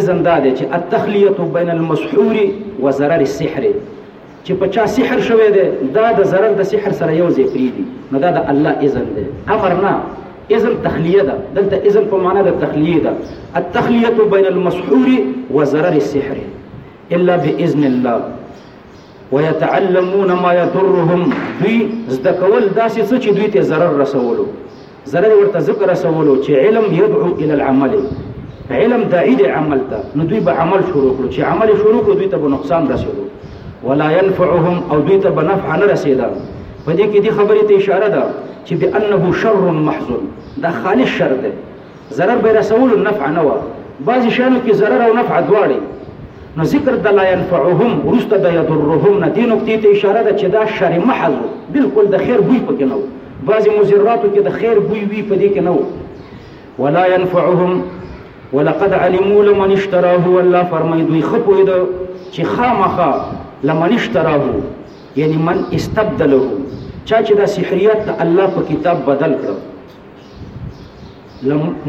اذن دا دی چې التخلیه بین المسحور و ضرر السحر چې په چا سحر شوی دی دا د ضرر د سحر سره یو ځای پریږدي نو دا د الله اذن دی امر نه اذن تخلیه ده دلته اذن په معنا د تخلیه ده التخلیه بین المسحور و ضرر السحر الا باذن الله ويتعلمون ما يضرهم دوی زده کول داسې څه چې دوی ته ضرر رسولو ضرر ورته ذکر رسولو چې علم يدعو الى العمل علم داعي د عمل ته نو دوی به عمل شروع کړو چې عمل شروع کړو دوی ته به نقصان رسېدو ولا ينفعهم او دوی ته به نفع نه رسېدا په دې کې دې خبرې ته اشاره ده چې بأنه شر محزن دا خالص شر ده ضرر به رسول نفع نه و بعضی شانو کې ضرر او نفع دواړي نو ذکر د لا ينفعهم ورسته د يضرهم نه دې نقطې ته اشاره ده چې دا شر محض بالکل د خیر بوی پکې نه و بعضې مضراتو کې د خیر بوی وی په دې کې نه و ولا ينفعهم ولقد علموا لمن اشتراه والله فرمای دوی خپوی ده چې خامخا لمن اشتراه یعنی من استبدله چا چې دا سحریات د الله په کتاب بدل کړ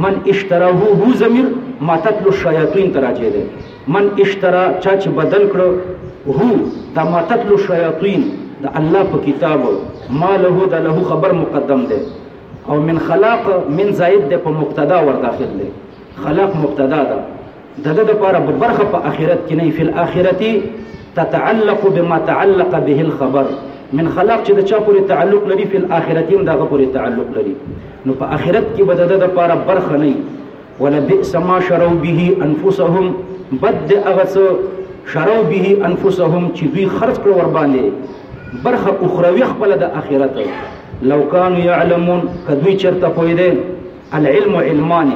من اشترا هو هو ضمیر ما تتل الشیاطین تراجع ده من اشترا چا چې بدل کړو هو دا ما تتل الشیاطین د الله په کتاب ما له د له خبر مقدم ده او من خلاق من زائد ده په مبتدا ور داخل ده خلاق مبتدا ده دده لپاره به برخه په اخرت کې نه فی الاخرتی تتعلق بما تعلق به الخبر من خلاق چې د چا پورې تعلق لري فی الاخرتی هم دغه پورې تعلق لري نو په اخرت کې به دده لپاره برخه نه ولا بئس ما شروا به انفسهم بد هغه څه شروا به انفسهم چې دوی خرج کړ ور باندې برخه اخروی خپل د اخرت لو كانوا يعلمون کدوی چرته پوی دی العلم علمانه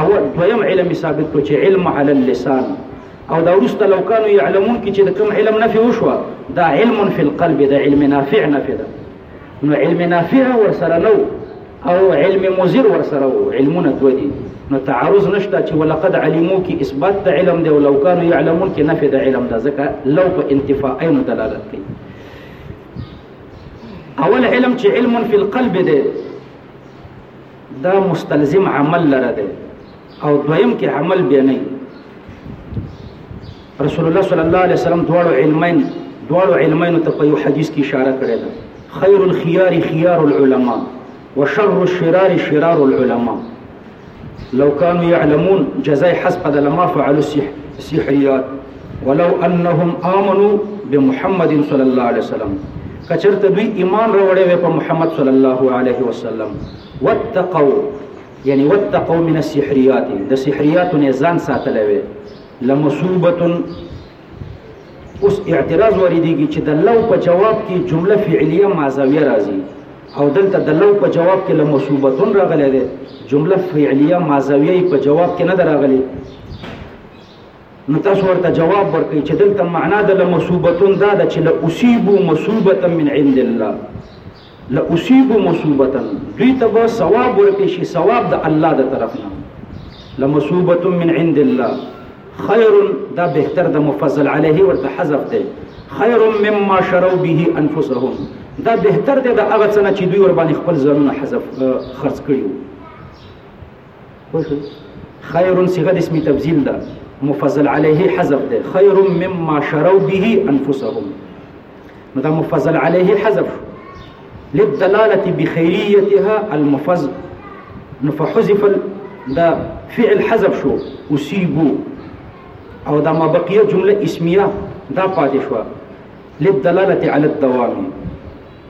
اول دویم علم ثابت کړو چې علم علی اللسان او دا وروسته لو کانو یعلمون کې چې د کوم علم نفي وشوه دا علم فی القلب دا علم نافع نفي ده نو علم نافع ورسره نو او علم مزر ورسره وو علمونه دوه دي نو تعارض نشته چې ولقد علمو کې اثبات د علم دی او لو کانو یعلمون کې نفي د علم ده ځکه لو په انتفاع عین دلالت کوي اول علم چې علم فی القلب دی دا مستلزم عمل لره دی او دویم کې عمل بیا نه رسول الله صلی الله علیه وسلم دواړو علمین دواړو علمین ته په یو حدیث کې اشاره کړې ده خیر الخيار خيار العلماء وشر الشرار شرار العلماء لو كانوا يعلمون جزاء حسب ما فعلوا السحريات ولو انهم امنوا بمحمد صلی الله علیه وسلم کچرته دوی ایمان راوړی وي په محمد صلی الله علیه وسلم واتقوا یعنی واتقوا من السحریات د سحریات نه ځان ساتلې وي لمصوبه اوس اعتراض وریديږي چې د لو په جواب کې جمله فعلیه مازویه راځي او دلته د لو په جواب کې لمصوبتون راغلي ده جمله فعلیه مازویه په جواب کې نه دراغلي نو تاسو ورته جواب ورکړئ چې دلته معنا د لمصوبتون دا ده چې لاصيبو مصوبتا من عند الله لاصيبو مصوبتا دوی ته به ثواب ورکړي شي ثواب د الله د طرف نه لمصوبة من عند الله خير دا بهتر د مفضل عليه ورته حذف دی خير مما شروا به انفسهم دا بهتر دی د هغه څه نه چې دوی ور باندې خپل ځانونه حذف خرڅ کړي خير صيغه اسم تبذيل دا مفضل عليه حذف ده خير مما شروا به انفسهم مدام مفضل عليه حذف للدلاله بخيريتها المفضل فحذف دا فعل حذف شو اصيبوا او دا ما بقیه جمله اسمیه دا پاتې للدلاله على الدوام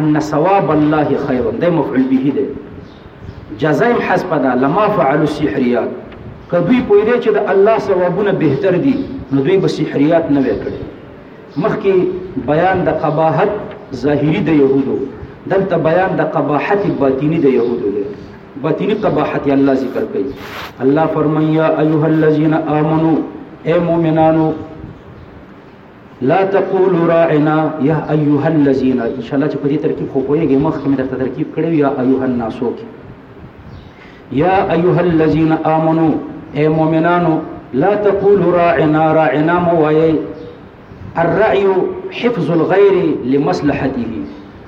ان ثواب الله خير ده مفعول به ده جزایم حذف ده لما فعل السحريات کدوی پوی دی چې د الله ثوابونه بهتر دي نو دوی به سحريات نه وکړي مخکې بیان د قباحت ظاهری د يهودو دلته بیان د قباحت باطینی د يهودو دی باطینی قباحت الله ذکر کوي الله فرمایا ایها الذين امنوا اے مؤمنانو لا تقولوا راعنا یا ایها الذین ان شاء الله چې په دې ترکیب خو پوهیږئ مخکې مې درته ترکیب کړی یا ایها الناس یا ایها الذین آمنو اے مؤمنانو لا تقولوا راعنا راعنا مو وایي الرعي حفظ الغير لمصلحته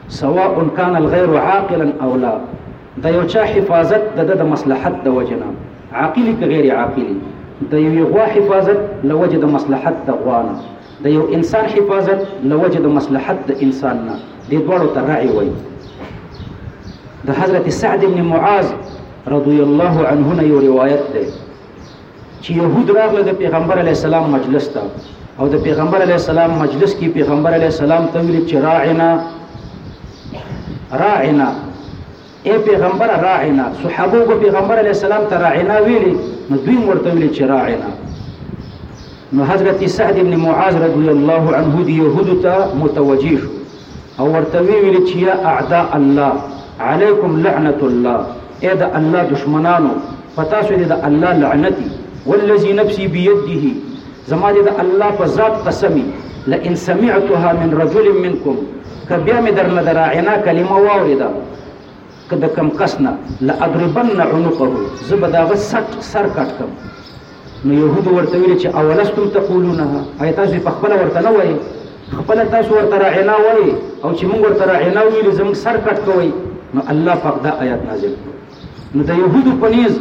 سواء كان الغير عاقلا او لا د یو چا حفاظت د ده د مصلحت د وجې نه، عاقلي که غیر عاقلي، د یوې غوا حفاظت له وجې د مصلحت د غوا نه، د یو انسان حفاظت له وجې د مصلحت د انسان نه، دې دواړو ته رعی وایي. د حضرت سعد بن معاذ رضی الله عنه نه یو روایت دی. چې يهود راغله د پیغمبر علی السلام مجلس ته او د پیغمبر علی السلام مجلس کې پیغمبر علی السلام ته ویل چې راعنا راعنا اے پیغمبر راعنا صحابه کو پیغمبر علی السلام ته راعنا ویلي نو دوی ورته ویل چې راعنا نو حضرت سعد بن معاذ رضی الله عنه دی يهود ته متوجه شو او ورته ویل چې یا اعداء الله علیکم لعنت الله اې د الله دښمنانو په تاسو دې د الله لعنت وي والذي نفسي بيده زما دې د الله په ذات قسم وي لئن سمعتها من رجل منكم که بیا مې درنه د راعنا کلمه واورېده که د کم کس نه لاضربن عنقه زه به د هغه سټ سر کټ کړم نو يهودو ورته ویل چې اولستم تقولونها ایا تاسو په خپل ورته نه وایي خپل تاسو ورته راعنا وایي او چې موږ ورته راعنا ویل زموږ سر کټ کوي نو الله پاک دا آیات نازل نو د يهودو په نيز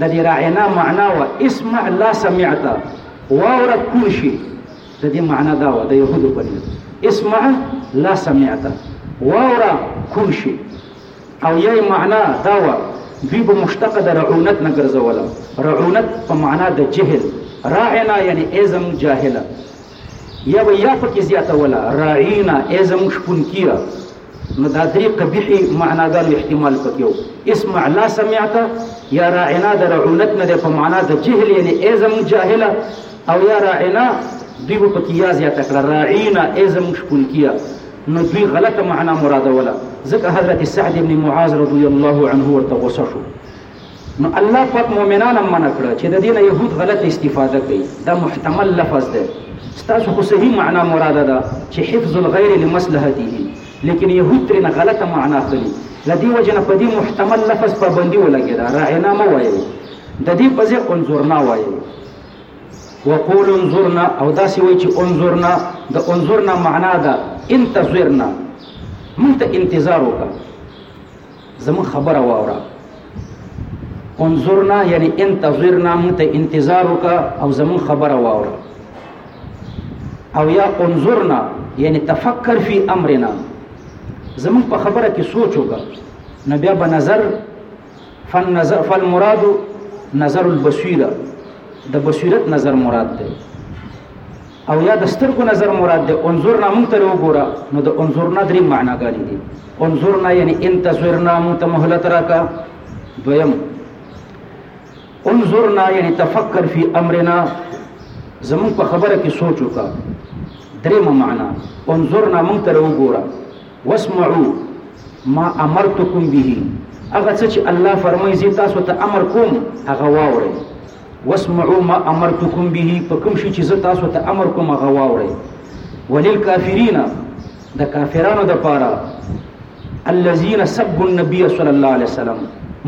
د دې راعنا معنا وا اسمع لا سمعت واور کل شي د دې معنا دا وا د يهودو په نيز اسمع لا سمعت واور کل شي او یا یې معنا دا وه، دوی به مشتقه د رعونت نه ګرځوله، رعونت په معنا د جهل، راعنا یعنې ای زموږ جاهله، یا به یا پکې زیاتوله، راعینا ای زموږ شپونکیه، نو دا درې قبیحې معناګانو احتمال پکې و، اسمع لا سمعت یا راعنا د رعونت نه دی په معنا د جهل یعنې ای زموږ جاهله، او یا راعنا دوی به پکې یا زیاته کړه راعینا ای زموږ شپونکیه نو دوی غلطه معنا مرادوله ځکه حضرت سعد ابن معاذ رضی الله عنه ورته غوسه شو نو الله پاک مؤمنان هم منع کړه چې د دینه يهود غلط استفاده کوي دا محتمل لفظ ده ستاسو خو صحیح معنا مراده ده چې حفظ الغیر لمصلحته لیکن يهود ترنه غلطه معنا خلی لدی وجنه په دې محتمل لفظ پابندي ولګیدا راعنا مو وایي د دې په ځای انظرنا وایي وقول انظرنا او داسې وای چې انظرنا د انظرنا معنا ده انتظرنا مونږ ته انتظار وکړه زمون خبره واوره انظرنا یعنی انتظرنا مونږ ته انتظار وکړه او زمون خبره واوره او یا انظرنا یعنی تفکر فی امرنا زمون په خبره کې سوچ وکړه نو بیا به نظر فالنظر فالمراد نظر البصيره د بصیرت نظر مراد ده او یا د سترګو نظر مراد ده انظرنا مونږ ته وګوره نو د انظرنا درې معناګانې دي انظرنا یعنی انتظرنا مونږ ته مهلت راکا دویم انظرنا یعنی تفکر فی امرنا زمون په خبره کې سوچ وکا درې معنا انظرنا مونږ ته وګوره واسمعوا ما امرتکم به هغه څه چې الله فرمایي زه تاسو ته امر کوم هغه واورئ واسمعوا ما امرتکم به په کوم شي چې زه تاسو ته امر کوم هغه واورئ وللکافرین د کافرانو د پاره الذين سبوا النبي صلى الله عليه وسلم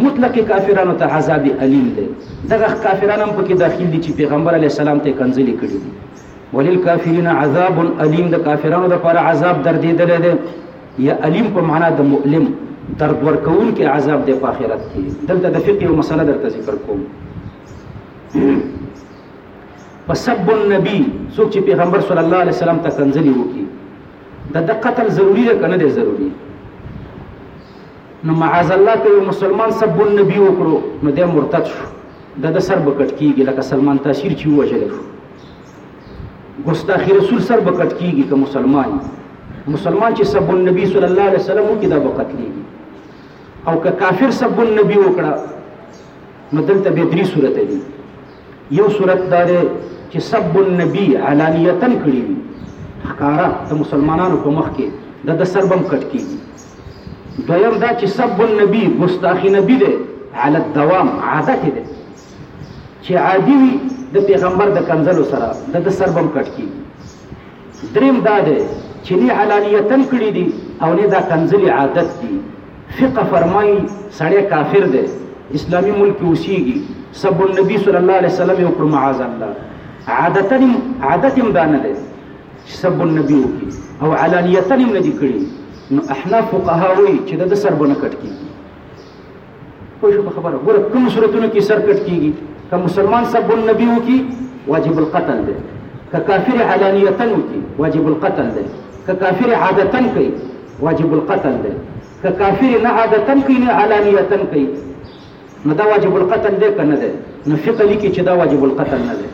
مطلق کافرانو ته عذاب الیم دی دغه کافرانو په کې داخل دي چې پیغمبر علی السلام ته کنځلې کړې دي وللکافرین عذاب الیم د کافرانو لپاره عذاب دردیدلی دی یا الیم په معنا د مؤلم درد ورکون کې عذاب دی په آخرت کې دلته د فقه یو مسله درته ذکر کوم فسب النبی څوک چې پیغمبر صلی الله علیه وسلم ته کنځلې وکړي د د قتل ضروری ده کنه دی ضروری نو معاذ الله ته مسلمان سب النبی وکړو نو د مرتد شو د د سر بکټ کیږي لکه سلمان تاشیر چې وژل شو ګستاخی رسول سر بکټ کیږي که مسلمان مسلمان چې سب النبی صلی الله علیه وسلم کې دا بکټ کیږي او که کافر سب النبی وکړه نو دلته به درې صورت دي یو صورت دا دی چې سب النبی علانیتن کړی وي ښکارا د مسلمانانو په مخ کې د د سربم کټ کیږي دویم دا چې سب النبی ګستاخی نبی دی علی الدوام عادت دی چې عادي وي د پیغمبر د کنځلو سره د ده سر به هم کټ کېږي دریم دا دی چې نه حلالیتن کړي دي او نه دا کنځلې عادت دي فقه فرمایي سړی کافر دی اسلامي ملک کې اوسېږي سب النبي صلی الله علیه وسلم یې وکړو معاذ الله عادتا عادت هم دا نه دی چې سب النبي وکړي او علانیتن هم نه دي کړي نو احناف فقها وایي چې د ده سر به نه کټ کېږي پوه شو په خبره ګوره کوم صورتونو کې سر کټ کیږي که مسلمان سب النبي وکي واجب القتل دی که کافر علانیتن وکي واجب القتل دی که کافر عادتن کوي واجب القتل دی که کافر نه عادتن کوي نه علانیتن کوي نو دا واجب القتل دی که نه دی نو فقه لیکي چې دا واجب القتل نه دی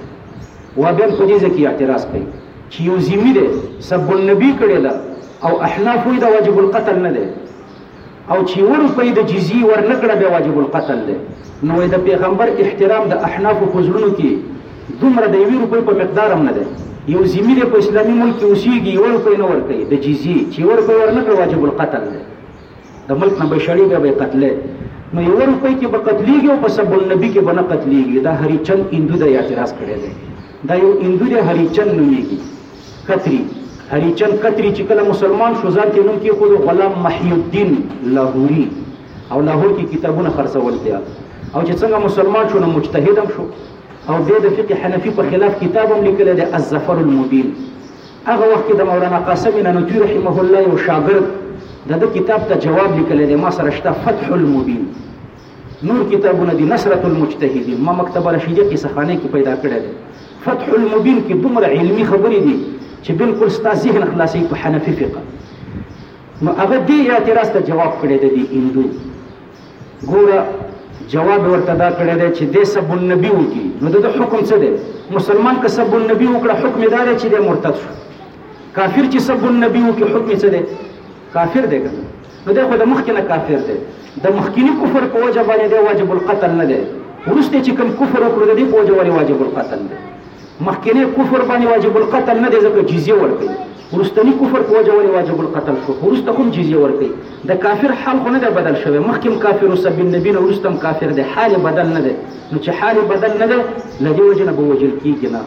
و بیا په دې ځکه اعتراض کوي چې یو ذمي دی سب النبي کړی ده او احناف وایي دا واجب القتل نه دی او چی یو روپۍ د جزیی ورنکړه بیا واجب القتل دی نو وای د پیغمبر احترام د احنافو په زړونو کی دومره د یوی روپۍ په مقدار هم نه دی یو ذمی دی په اسلامی ملک کی اوسیږی یو روپۍ نه ورکوی د جزیی چی یو روپۍ ورنکړه واجب القتل دی د ملک نه به شړی بیا به قتل نو یو روپۍ کی به قتلیږي او په سب النبی کی به نه قتلیږي دا هری چند هندو د اعتراض کړی دی دا یو هندو دی هری چند نومیږي کتری، هریچند کتری، چې کله مسلمان شو ځان ته یې نوم کېښود غلام محی الدین لاهوري او لاهور کې کتابونه خرڅول تیا او چې څنګه مسلمان شو نو مجتهد هم شو او بیا د فقه حنفي په خلاف کتاب هم لیکلی دی الظفر المبین هغه وخت کې د مولانا قاسم نانوتوي رحمه الله یو شاګرد د ده کتاب ته جواب لیکلی دی ما سره شته فتح المبین نور کتابونه دي نصرت المجتهدین ما مکتبه رشیدیه قصه خانه کې پیدا کړی دی فتح المبین کې دومره علمي خبرې دي چې بالکل ستا ذهن خلاصي په حنفي فقه نو هغه دې اعتراض ته جواب کړی دی د هندو ګوره جواب ورته دا کړی دی چې د سب النبی وکي نو د حکم څه دی مسلمان که سب النبی وکړه حکم دا دی چې د مرتد شو کافر چې سب النبی وکي حکم څه دی کافر دی کنه نو دی خو د مخکې نه کافر دی د مخکینی کفر په وجه باندې دی واجب القتل نه دی ورسته چې کوم کفر وکړو د دې په وجه باندې واجب القتل دی مخکینه کفر باندې واجب القتل نه دی ځکه جزیه ورکړي ورستنی کفر په وجه ولې واجب القتل شو ورسته کوم جزیه ورکړي د کافر حال خو نه دی بدل شوی مخکیم کافر او سبیل نبی نه ورستم کافر دی حال بدل نه دی نو چې حال بدل نه دی لدی وجه نه به وجل کیږي نه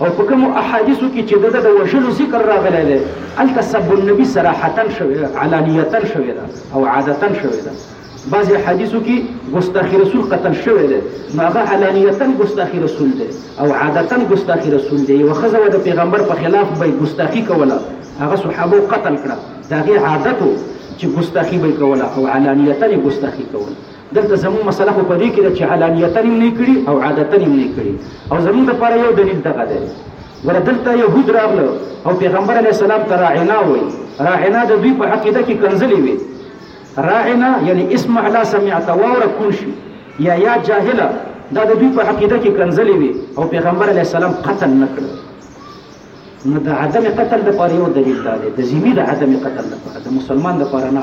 او په کومو احادیثو کې چې دده د وژلو ذکر راغلی دی هلته سب النبي صراحتا شوې ده علانیتا شوې ده او عادتا شوې ده بعضې احادیثو کې ګستاخي رسول قتل شوی دی نو هغه علانیتا ګستاخي رسول دی او عادتا ګستاخي رسول دی یوه ښځه وه د پیغمبر په خلاف به یې ګستاخي کوله هغه صحابو قتل کړه د هغې عادت چې ګستاخي به یې کوله او علانیتا یې ګستاخي کوله دلته زموږ مسله خو په دې کې ده چې علانیتاً یې نه کړي او عادتاً یې نه کړي او زموږ لپاره یو دلیل دغه دی ګوره دلته یهود راغله او پیغمبر علیه السلام ته راعنا وایي راعنا د دوی په عقیده کې کنځلې وي راعنا یعنی اسمع لا سمعت واوره کون شي یا یا جاهله دا د دوی په عقیده کې کنځلې وي او پیغمبر علیه السلام قتل نه کړ نو د عدم قتل لپاره یو دلیل دا دی د ذمي د عدم قتل لپاره د مسلمان لپاره نه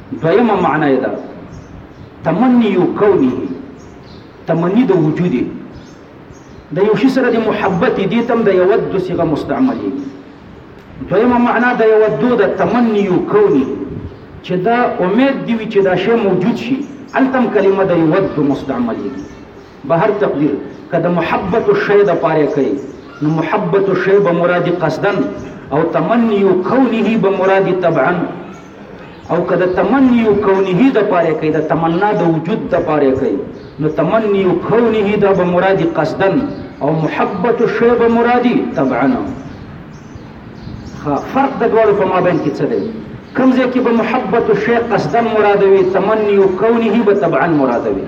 دویمه معنی یې ده تمنی کونه تمنی د وجود د یو شي سره د محبت دې تم د یود صيغه مستعملي دویمه معنا د یود د تمنی کونه چې دا امید دی چې دا شی موجود شي التم کلمه د یود مستعملي به هر تقدیر کده محبت الشی د پاره کوي نو محبت الشی به مراد قصدن او تمنی کونه به مراد طبعا او که د تمنی کونه د پاره کوي د تمنا د وجود د پاره کوي نو تمنی کونه د به مرادي قصدن او محبت شی به مرادي طبعا خا فرق د دوړو په مابین کې څه دی کوم ځای کې به محبت شی قصدن مرادوي تمنی کونه به طبعا مرادوي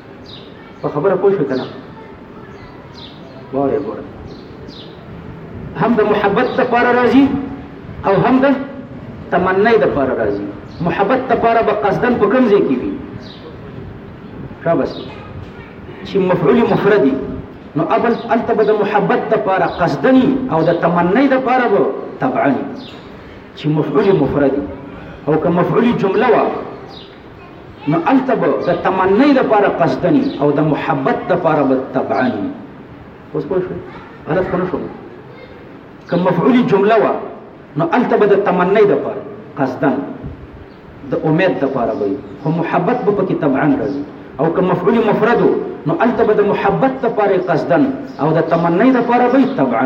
په خبره پوه شو کنه واره ګوره هم د محبت د پاره راځي او هم د تمنای د پاره راځي محبت د پاره به قصدن په کوم ځای کې وي را بس چې مفعول مفردي نو اول انت به د محبت د پاره قصدني او د تمنای د پاره به طبعا چې مفعول مفردي او که مفعول جمله وا نو هلته به د تمنۍ لپاره قصدن او د محبت لپاره به طبعا وي اوس پوه شوې غلط خو نه شوم که مفعولي جمله وه نو هلته به د تمنۍ لپاره قصدن د امید لپاره به وي خو محبت به پکې طبعا راځي او که مفعول مفرد نو هلته به د محبت لپاره قصدن او د تمنۍ لپاره به طبعا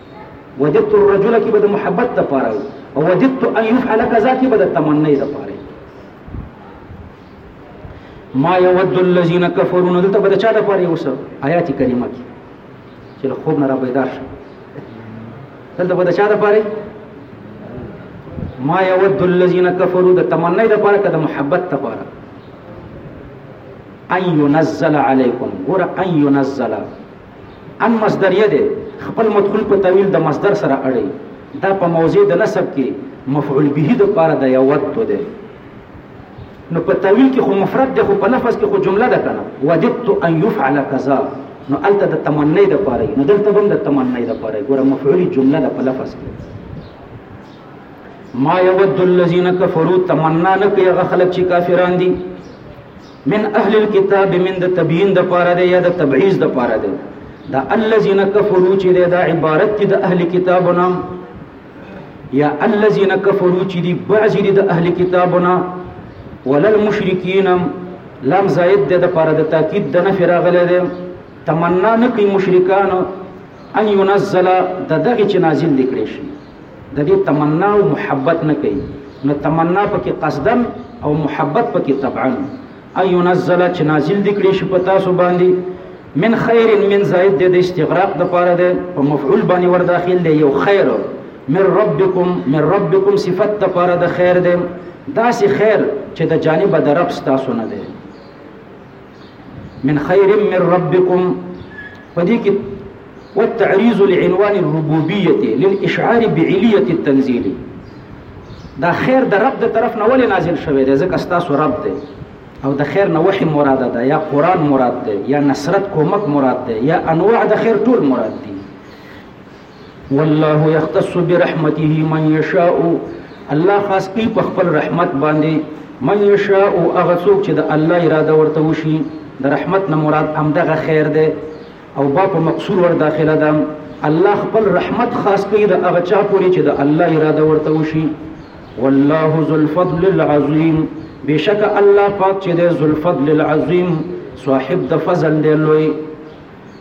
وجدت الرجل کې به د محبت د پاره او وجدت ان يفعل كذا کې به د تمنې د پاره ما يود الذين كفروا دلته به د چا د پاره اوس آیات کریمه کې چې له خوب نه را پیدا شي دلته به د چا د پاره ما يود الذين كفروا د تمنې د پاره د محبت د پاره ان ينزل عليكم ور ان ينزل ان مصدریه دی خپل مدخول په طویل د مصدر سره اړي دا په موضع د نسب کې مفعول به د پاره د یود دی نو په طویل کې خو مفرد دی خو په نفس کې خو جمله ده کنه وددت ان يفعل كذا نو الته د تمنی د پاره نو دلته هم د تمنی د پاره ګوره مفعول جمله ده په لفظ کې ما يود الذين كفروا تمنا نه کوي هغه خلک چې کافران دي من اهل الكتاب من د تبیین د پاره دی یا د تبعیض د پاره دی دا الذين كفروا چې دا عبارت دي د اهل کتابنا یا الذين كفروا چې دي بعض دي د اهل کتابنا ولل مشرکین لام زائد ده د پاره د تاکید د نفی راغله ده تمنا نکي مشرکان ان ينزل د دغه چې نازل لیکل شي د دې تمنا او محبت نه کوي نو تمنا پکې قصدا او محبت پکې طبعا ايو نزل چې نازل دکړي شي په تاسو باندې من خير من زائد د استغراق د پاره ده په مفعول باندې ور داخل دی یو خیر من ربکم من ربکم صفت د پاره د خیر ده داسې خیر چې د جانب د رب تاسو نه ده من خیر من ربکم په دې کې والتعريض لعنوان الربوبية للإشعار بعلية التنزيل دا خیر د رب د طرف نه ولې نازل شوی دی ځکه ستاسو رب دی او د خیر نه وحي مراد ده یا قران مراد ده یا نصرت کومک مراد ده یا انواع د خیر ټول مراد دي والله يختص برحمته من يشاء الله خاص کوي په خپل رحمت باندې من يشاء هغه څوک چې د الله اراده ورته وشي د رحمت نه مراد همدغه خیر دی او با په مقصور ور داخله ده الله خپل رحمت خاص کوي د هغه چا پورې چې د الله اراده ورته وشي والله ذو الفضل العظیم بشک الله پاک چې د ذو الفضل العظیم صاحب د فضل دی لوی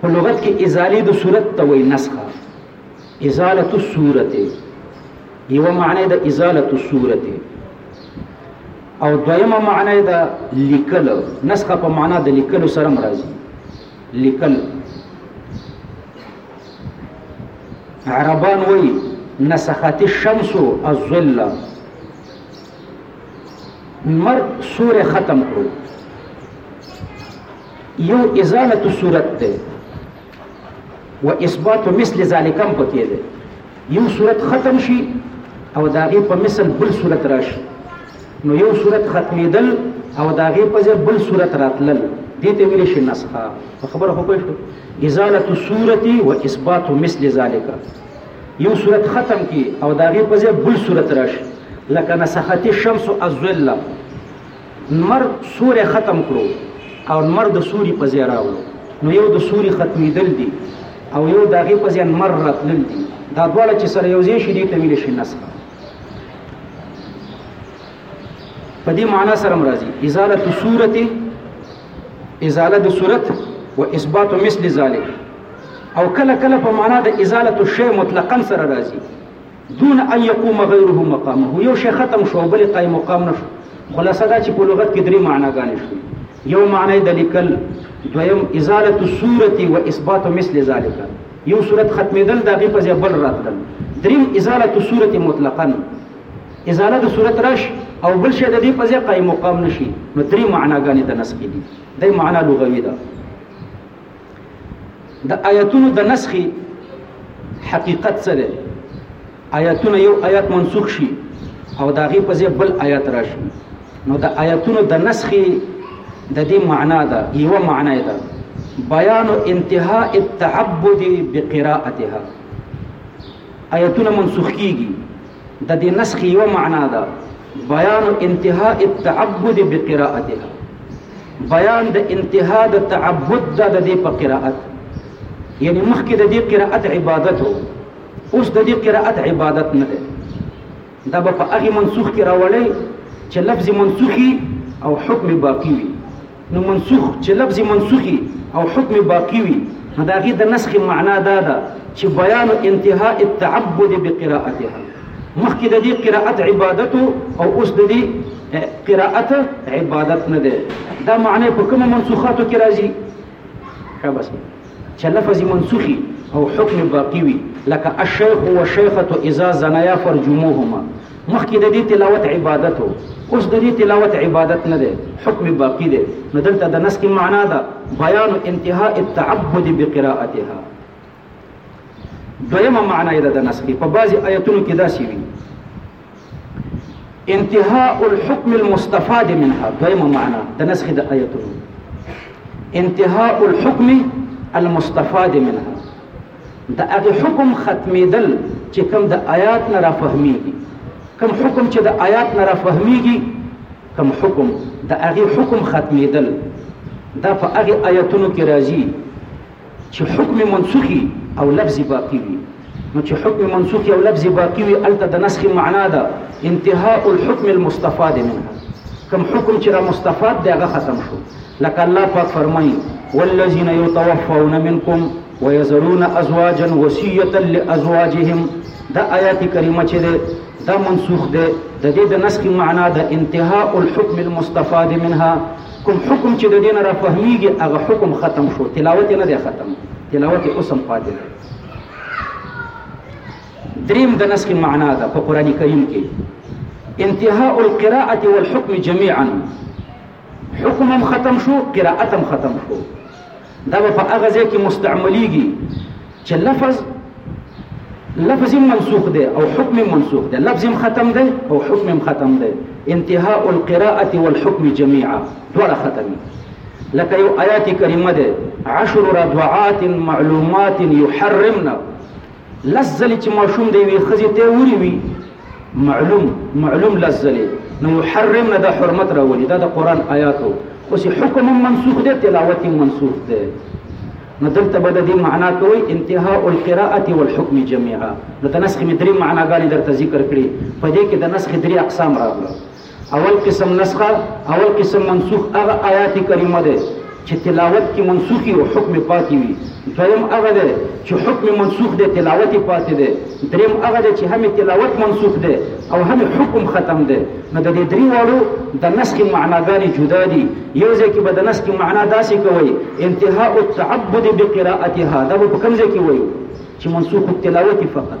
په لغت کې ازاله د صورت ته وایي نسخه ازاله الصورت یو معنی د ازاله الصورت او دویمه معنی د لیکل نسخه په معنا د لیکل سره مرضی لیکل عربان وایي نسخت الشمس الظل مر سور ختم کړو یو ازالت صورت دی و اثبات مثل ذالک هم پکې دی یو صورت ختم شي او د هغې په مثل بل صورت راشي نو یو صورت ختمېدل او د هغې په ځای بل صورت راتلل دې ته ویلی شي نسخه په خبره خو پوه شو ازالت صورت و اثبات مثل ذالک یو صورت ختم کی او د هغې په ځای بل صورت راشي لکه نسخت الشمس الظله نمر سوری ختم کړو او نمر د سوری په ځای راوړو نو یو د سوری ختمیدل دي او یو د هغې په ځای نمر راتلل دي دا دواړه چې سره یو ځای شي دي ته ویل شي نسخه په دې معنی سره مرضی ازاله صورت ازاله د صورت و اثبات مثل ذلك او کله کله په معنا د ازاله الشی مطلقا سره راځي دون ان يقوم غيره مقامه یو شی ختم شو بل قائم مقام نشو خلاصه دا چې په لغت کې درې معناګانې شوې یو معنی د لیکل دویم ازاله الصوره و اثبات مثل ذلك یو صورت ختمېدل دا غي په ځای بل راتلل دریم ازاله الصوره مطلقاً ازاله د صورت راش او بل شی د دې په ځای قائم مقام نشي نو درې معناګانې د نسخ دي د معنا لغوي ده د آیتونو د نسخي حقیقت څه دی آیتونه یو آیت منسوخ شي او د هغې په ځای بل آیت راشي نو د آیتونو د نسخي د دې معنا ده یوه معنا ده بیان انتهاء التعبد بقراءتها آیتونه منسوخ کیږي د دې نسخې یو معنا ده بیان انتها التعبد بقراءتها بیان د انتها د تعبد د د دې په قراءت یعنی مخکې د دې قراءت عبادت وو اوس د دې قراءت عبادت نه ده دا به په هغه منسوخ کې راولې چې لفظ منسوخي او حکم باقی وي نو منسوخ چې لفظ منسوخي او حکم باقی وي نو د هغې د نسخې معنا دا ده چې بیان انتهاء التعبد بقراءتها مخکې د دې قراءت عبادت او اوس د دې قراءت عبادت نه ده دا معنی په کومه منسوخاتو کې راځي ښه بس چې لفظ منسوخي او حکم باقی وي لکه الشیخ والشیخة اذا زنیا فرجموهما مخکې د دې تلاوت عبادت وو اوس د دې تلاوت عبادت نه دی حکم باقی دی نو دلته د نسخ معنا ده بیان انتهاء التعبد بقراءتها دویمه معنا یې د نسخ په بعضی آیتونو کې داسې وي انتهاء الحكم المستفاد منها دویمه معنا د نسخ د آیتونو انتهاء الحكم المستفاد منها د هغه حکم ختمېدل چې کوم د آیات نه را فهميږي کوم حکم چې د آیات نه را فهميږي کوم حکم د هغه حکم ختمېدل دا په هغه آیاتونو کې راځي چې حکم منسوخي او لفظي باقی وي نو چې حکم منسوخي او لفظي باقی وي الته د نسخ معنا ده انتهاء الحكم المستفاد منها کوم حکم چې را مستفاد دی هغه ختم شو لکه الله پاک فرمایي والذین یتوفون منکم ويذرون ازواجا وصيه لازواجهم دا آيات کريمه چې ده دا منسوخ ده د دې د نسخ معنا د انتهاء الحكم المستفاد منها کوم حکم چې د دې نه را فهميږي هغه حکم ختم شو تلاوت نه ده ختم تلاوت اوسم پاتې ده دریم د نسخ معنا ده په قران کریم کې انتهاء القراءه والحكم جميعا حکم ختم شو قراءت ختم شو دا به په هغه ځای کې مستعمليږي چې لفظ لفظ منسوخ دی او حکم منسوخ دی لفظ ختم دی او حکم ختم دی انتهاء القراءة والحكم جميعا دوړه ختمي لکه یو آیات کریمه ده عشر رضعات معلومات يحرمنا لس ځلې چې ماشوم د یوې ښځې ته وری وي معلوم معلوم لس ځلې نو یحرم نه د حرمت راولي دا د قرآن آیاتو اوس حکم هم منسوخ دی تلاوت هم منسوخ دی نو دلته به د دې معنا کوي انتهاء القراءة والحكم جميعا نو د نسخ مې درې معناګانې درته ذکر کړې په دې کې د نسخ درې اقسام راغله اول قسم نسخه، اول قسم منسوخ هغه آیات کریمه دی چې تلاوت کې منسوخ وي او حکم یې پاتې وي، دویم هغه دی چې حکم یې منسوخ دی تلاوت یې پاتې دی، دریم هغه دی چې هم یې تلاوت منسوخ دی او هم یې حکم ختم دی، نو د دې درې واړو د نسخې معناګانې جدا دي، یو ځای کې به د نسخې معنا داسې کوئ، انتهاء التعبد بقراءتها دا به په کوم ځای کې وایو چې منسوخ التلاوت فقط.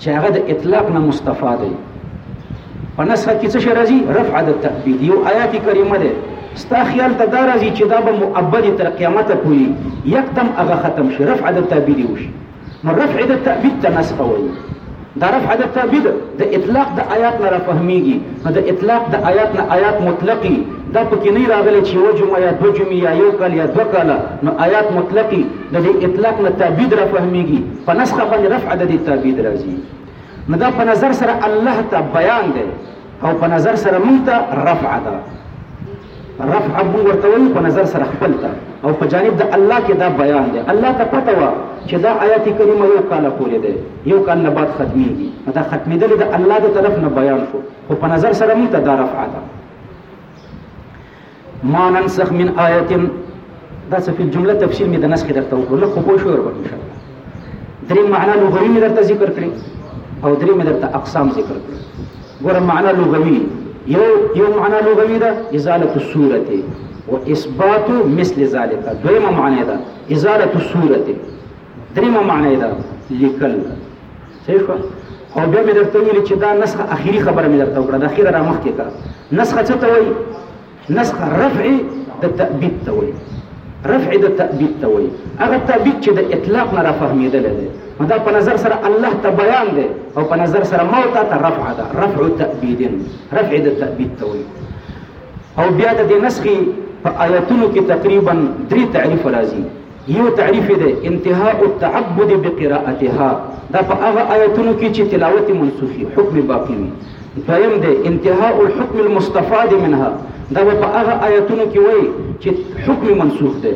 چې هغه د اطلاق نه مستفاد دی په نسخه کې څه شی راځي رفع د تأبید یو آیات کریمه ده ستا خیال ته دا راځي چې دا به مؤبد تر قیامت پورې یکدم هغه ختم شي رفع د تأبید وشي نو رفع د تأبید ته نسخه وایي دا رفع د تأبید د اطلاق د آیات نه فهميږي نو د اطلاق د آیات نه آیات مطلقي دا پکې نه راغلي چې یو جمعه یا دو جمعه یا یو کال یا دو کال نو آیات مطلقي د دې اطلاق له تعبید را فهمیږي په نسخه باندې رفع د دې تعبید راځي نو دا په نظر سره الله ته بیان دی او په نظر سره مونږ ته رفع ده رفع مونږ ورته وایو په نظر سره خپل ته او په جانب د الله کې دا بیان دی الله ته پته وه چې دا آیات کریمه یو کال پورې دی یو کال نه بعد ختمیږي دا ختمیدل د الله د طرف نه بیان شو خو په نظر سره مونږ ته دا رفع ده ما ننسخ من آیت دا څه فی جمله تفسیر می د نسخ درته وکړو لکه پوه شو وربه ان شاء الله درې معنا لغوي می درته ذکر کړی او درې می درته اقسام ذکر کړی ګوره معنا لغوي یو یو معنا لغوي ده ازاله الصورت و اثبات مثل ذلك دویمه معنی ده ازاله الصورت دریمه معنی ده لیکل صحیح شوه او بیا مې درته ویلي چې دا نسخه اخیری خبره مې درته وکړه د اخیره را مخکې کا نسخه څه ته وایي نسخه رفع د تأبید ته وایي رفع د تأبید ته وایي هغه تأبید چې د اطلاق نه را فهمېدلی دی نو دا په نظر سره الله ته بیان دی او په نظر سره ما او تا ته رفع ده رفع تأبید رفع د تأبید ته وایي او بیا د دې نسخې په آیتونو کې تقریبا درې تعریف راځي يو تعريف يې دی، انتهاء التعبد بقراءتها، دا په هغه آيتونو کې چې تلاوت يې منسوخ وي، حکم يې باقي وي. دويم دی، انتهاء الحکم المستفاد منها، دا به په هغه آيتونو کې وايي چې حکم يې منسوخ دی.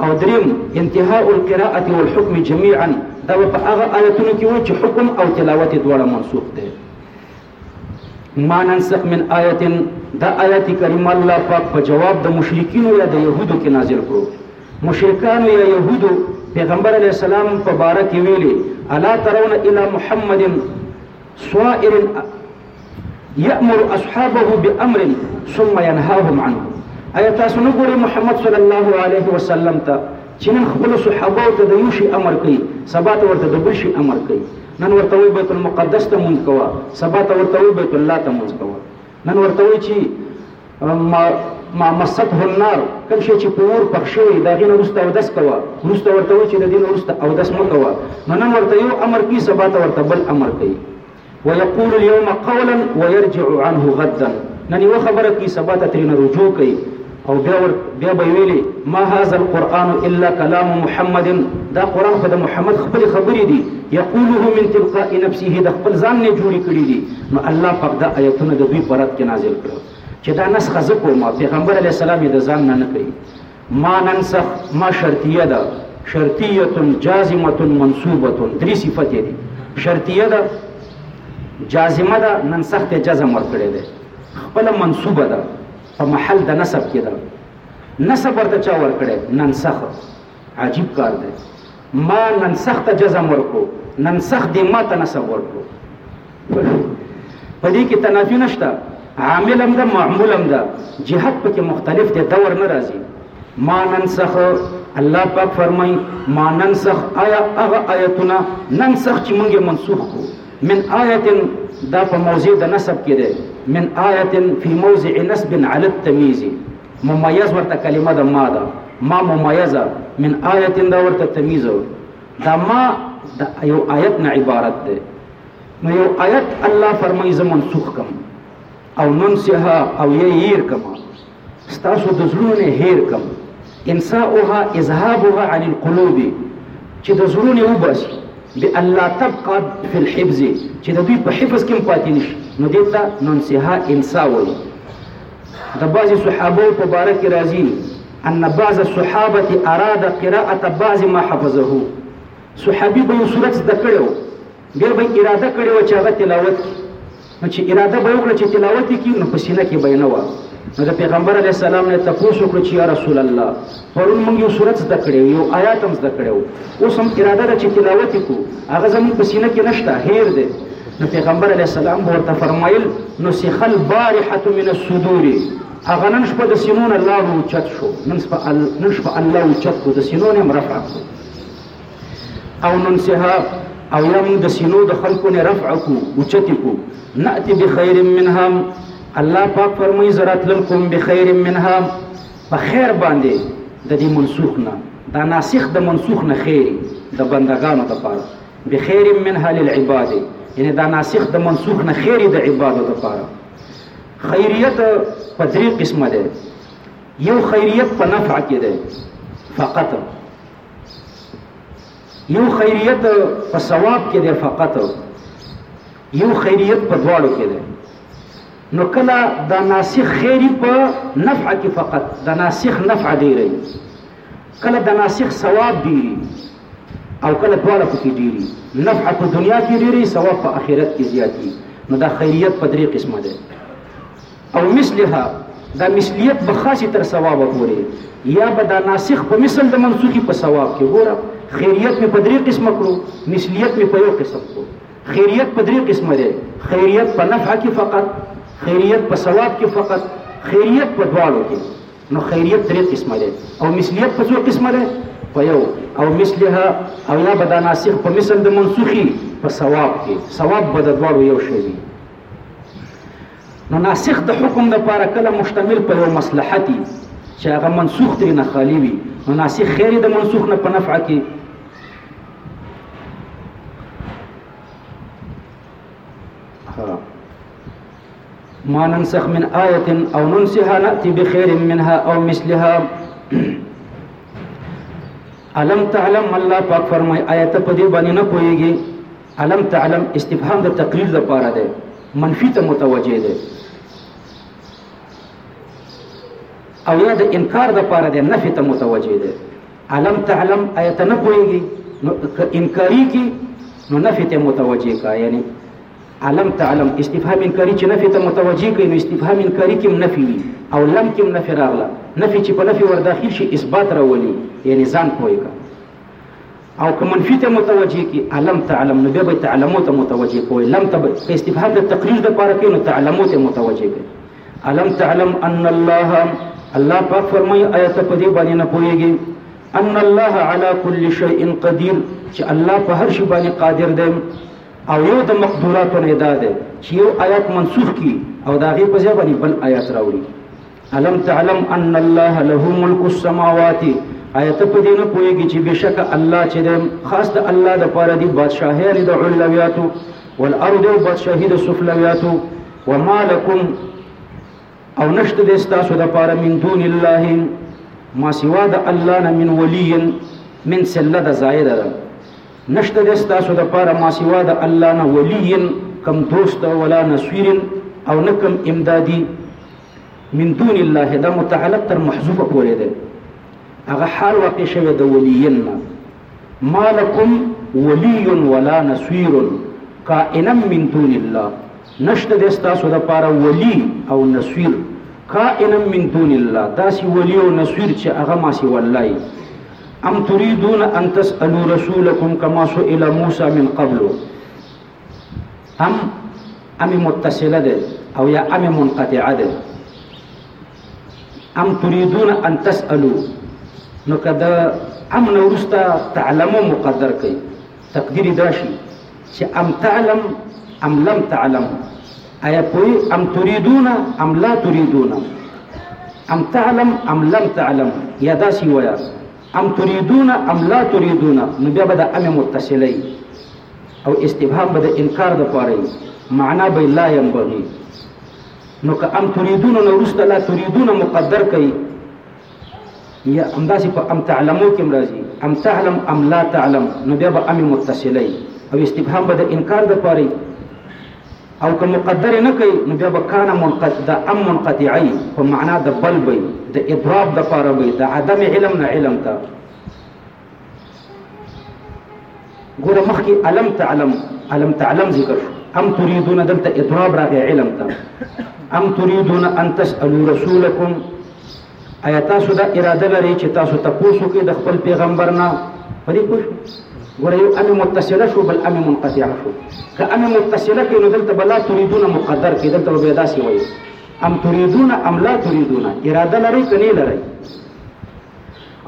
او دريم، انتهاء القراءة والحکم جميعا، دا به په هغه آيتونو کې وايي چې حکم او تلاوت يې دواړه منسوخ دی. ما ننسخ من آیت دا آیت کریم الله پاک په جواب د مشرکینو یا د يهودو کې نازل کړو مشرکانو یا يهودو پیغمبر علی السلام په باره کې ویلي الا ترون الى محمد صائر يأمر اصحابه بامر ثم ينهاهم عنه ایا تاسو نه ګورئ محمد صلی الله علیه وسلم ته چې نن خپل صحابه ته د یو شي امر کوي سبا ته ورته د بل شي امر کوي نن ورته وایي بیت المقدس ته مونځ کوه، سبا ته ورته وایي بیت الله ته مونځ کوه، نن ورته وایي چې ما ما مسته النار کوم شی چې په اور پخ شوی دا غینه روسته او دس کوه روسته ورته وایي چې د دین روسته او دس مکوه نو نن ورته یو امر کی سبا ته ورته بل امر کوي ويقول اليوم قولا ويرجع عنه غدا نن یو خبره کی سبا ته ترینه رجوع کوي او بیا ور بیا به ویلې ما هذا القرآن الا کلام محمد دا قرآن خو د محمد خپل خبرې دي یقوله من تلقاء نفسه د خپل ځان نه جوړې کړې دي نو الله پاک دا آیتونه د دوی په رد کې نازل کړو چې دا نسخه زه کوم پیغمبر علی السلام یې د ځان نه نه کوي ما ننسخ ما شرطیه ده شرطیه جازمه منصوبه درې صفات دي شرطیه ده جازمه ده ننسخ ته جزم ورکړی دی خپل منصوبه ده په محل د نصب کې ده نصب ورته چا ورکړی ننسخ عجیب کار دی ما ننسخ ته جزم ورکو ننسخ دی ما ته نصب ورکو په دې کې تنافي نشته عامل هم ده معمول هم ده جهت پکې مختلف دی دور نه راځي ما ننسخ الله پاک فرمای ما ننسخ آیا هغه آیتونه ننسخ چې مونږه منسوخ کو من آیت دا په موضع د نسب کې ده من آیت فی موضع نسب علی التمیز ممیز ورته کلمه د ما ده ما ممیزه من آیت دا ورته تمیز دا ما دا یو آیت نه عبارت ده نو یو آیت الله فرمایي زمون سوخ کم او ننسها او یې ير کما ستاسو د زړونو نه هیر کم انساؤها اذهابها عن القلوب چې د زړونو وباسي بأن لا تبقى في الحفظ چې د دوی په حفظ کې پاتې نشي نو دته ننسها انسا وایي د بعض صحابه په باره کې راځي ان بعض الصحابه اراد قراءه بعض ما حفظه صحابي به صورت د کړو بیا به اراده کړو چې هغه تلاوت نو چې اراده به یې وکړه چې تلاوت یې کړي نو په سینه کې به یې نه وه نو د پیغمبر علیه السلام نه تپوس وکړو چې یا رسول الله پرون موږ یو سورت زده کړی یو آیات هم زده کړی اوس هم اراده ده چې تلاوت یې کړو هغه زموږ په سینه کې نشته هیر دی نو پیغمبر علیه السلام به ورته فرمایل نسخ البارحة من الصدور هغه نن شپه د سینو نه لاړو اوچت شو نن شپه الله اوچت کړو د سینو نه هم رفع کړو او ننسها او یا موږ د سینو د خلکو نه رفع کو اوچتې کو نأتی بخیر منها الله پاک فرمایي زرات لکم بخیر منها په خیر باندې د دې منسوخ نه دا ناسخ د منسوخ نه خیر د بندگانو د پاره بخیر منها للعباد یعنی دا ناسخ د منسوخ نه خیر د عبادت د پاره خیریت په درې قسمه ده یو خیریت په نفع کې ده فقط یو خیریت په ثواب کې دی فقط یو خیریت په دواړو کې دی نو کله دا ناسخ خیری په نفع کې فقط دا ناسخ نفع دی رہی کله دا ناسخ ثواب دی رہی او کله دواړه پکې ډیری نفع په دنیا کې ډیری ثواب په آخرت کې زیاتی نو دا خیریت په درې قسمه ده او مثلها دا مثلیت به خاصی تر ثوابه پوری یا به دا ناسخ په مثل د منسوخی په ثواب کی ګوره خیریت می په دری قسم کړو مثلیت می په یو قسم کړو خیریت په دری قسم دی خیریت په نفع کی فقط خیریت په ثواب کی فقط خیریت په دواړو کی نو خیریت دری قسم دی او مثلیت په څو قسم دی په یو او مثلها او یا به دا ناسخ په مثل د منسوخی په ثواب کی ثواب به د دواړو یو شی وي نو ناسخ د حکم د پاره کله مشتمل په یو مصلحتي چې هغه منسوخ ترې نه خالی وي نو ناسخ خیر د منسوخ نه په نفع کې ما ننسخ من آية أو ننسها نأتي بخير منها أو مثلها علم تعلم الله پاک فرمای آیت په دې باندې نه پويږي الم تعلم استفهام د تقریر لپاره دی منفی ته متوجه دی او یا د انکار د پاره د نفي ته متوجه ده علم تعلم ایت نه پويږي نو انکاری کی نو نفي ته متوجه کا یعنی علم تعلم استفهام انکاری چې نفي ته متوجه کی نو استفهام انکاری کې نفي وي او لم کې نفي راغله نفي چې په نفي ور داخل شي اثبات راولي یعنی ځان پوي کا او که منفی ته متوجه کی الم تعلم نو بیا به تعلمو ته متوجه کوی لم ته که استفهام د تقریر د پاره کوي نو تعلمو ته متوجه کوي الم تعلم ان الله الله پاک فرمای آیت په دې باندې نه پويږي ان الله على كل شيء قدير چې الله په هر شي باندې قادر دی او یو د مقدوراتو نه ده چې یو آیات منسوخ کی او دا غي په ځای باندې بل آیات راوړي الم تعلم ان الله له ملک السماوات آیا ته په دې نه پوهېږي چې بشک الله چې دی خاص د الله د پاره دی بادشاهیانې د علویاتو والارض او بادشاهي د سفلویاتو وما لکم او نشته د ستاسو د پاره من دون الله ما سوا د الله نه من ولی من سله د زائد ده نشته د ستاسو د پاره ما سوا د الله نه ولی کم دوست ولا نصير او نکم امدادي من دون الله دا متعلق تر محذوف پورې ده هغه حال واقع شوی د ولین نه مالکم ولی ولا نصير کائنا من دون الله نشته د تاسو د پاره ولی او نصير کائنا من دون الله دا سی ولی او نصير چې هغه ما سی ولای ام تريدون ان تسالوا رسولكم كما سئل موسى من قبل ام ام متصله ده او یا ام منقطعه ده ام تريدون ان تسالوا نو کدا ام نورستا تعلم مقدر کئ تقدیر داشي چې ام تعلم ام لم تعلم ایا پوی ام تريدون ام لا تريدون ام تعلم ام لم تعلم یا داسي ویا ام تريدون ام لا تريدون نو بیا به د ام متصله او استفهام به د انکار د پاره معنا به لا ينبغي نو که ام تريدون نو رست لا تريدون مقدر کوي یا همداسې په ام تعلمو کې مرضی ام تعلم ام لا تعلم نو بیا به ام متصله او استفهام به د انکار د پاره او که مقدر نه کوي نو بیا به کان منقطع د ام منقطعی په معنا د بل به د اضراب د پاره به د عدم علم نه علم ته ګوره مخکې علم تعلم علم تعلم ذکر شو ام تريدون دلته اضراب راغی علم ته ام تريدون ان تسالوا رسولكم ایا تاسو دا اراده لرئ چې تاسو تپوس وکړئ د خپل پیغمبر نه په دې پوه شو ګوره یو امې متصله شو بل امې منقطعه شو که امې متصله کړئ نو دلته به لا تریدونه مقدر کړئ دلته به بیا داسې وایي ام تريدون ام لا تريدون اراده لري کني لري